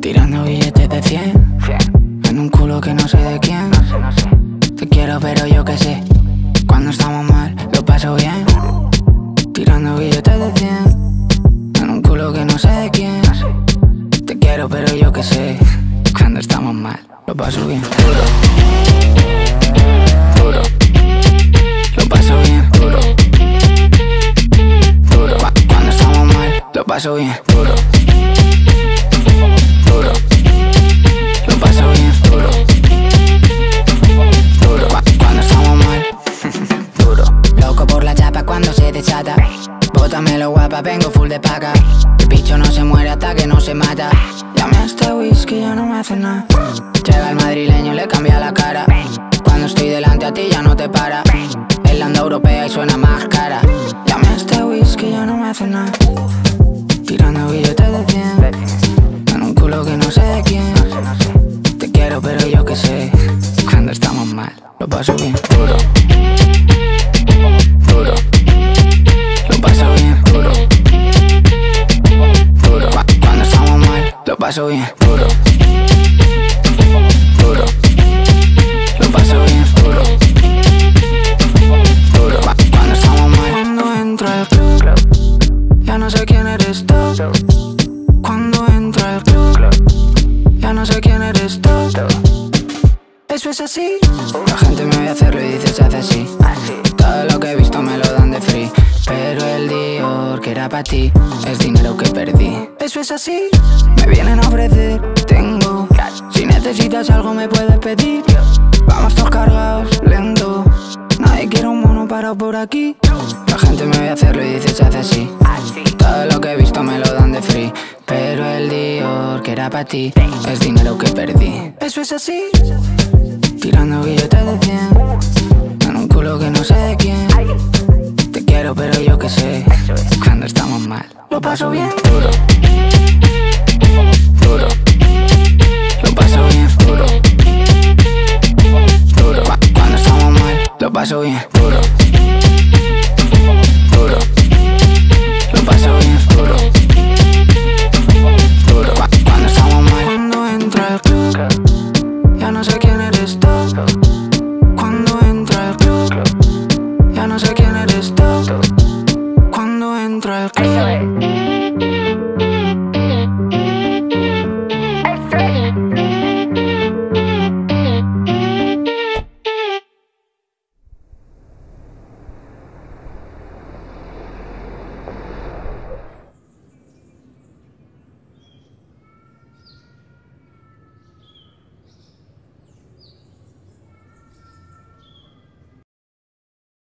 Tirando billetes de 100 En un culo que no sé de quién. Te quiero pero yo qué sé. Cuando estamos mal lo paso bien. Tirando billetes de 100 En un culo que no sé de quién. Te quiero pero yo qué sé. Cuando estamos mal lo paso bien paso bien. Duro. Duro. Lo paso bien. Duro. Duro. Cu- Cuando estamos mal. Duro. Loco por la chapa cuando se desata. Bótamelo guapa, vengo full de paga. El bicho no se muere hasta que no se mata. Llame a este whisky, ya no me hace nada. Llega el madrileño, le cambia la cara. Cuando estoy delante a ti ya no te para. El anda europea y suena más cara. Llame a este whisky, ya no me hace nada Lo paso bien Duro. Duro. Lo paso bien Duro. Duro. Cu- Cuando estamos mal Lo paso bien Eso es así. La gente me ve hacerlo y dice se hace así. Todo lo que he visto me lo dan de free. Pero el Dior que era para ti Es dinero que perdí. Eso es así. Me vienen a ofrecer Tengo. Si necesitas algo me puedes pedir. Vamos todos cargados, lento. Nadie quiere un mono parado por aquí. La gente me ve hacerlo y dice se hace así. Todo lo que he visto me lo dan de free. Pero el Dior que era para ti Es dinero que perdí. Eso es así Tirando billetes de 100 En un culo que no sé de quién. Te quiero pero yo que sé. Cuando estamos mal Lo paso bien Duro. Duro. Lo paso bien Duro. Duro. Cu- Cuando estamos mal Lo paso bien Cuando entro al club.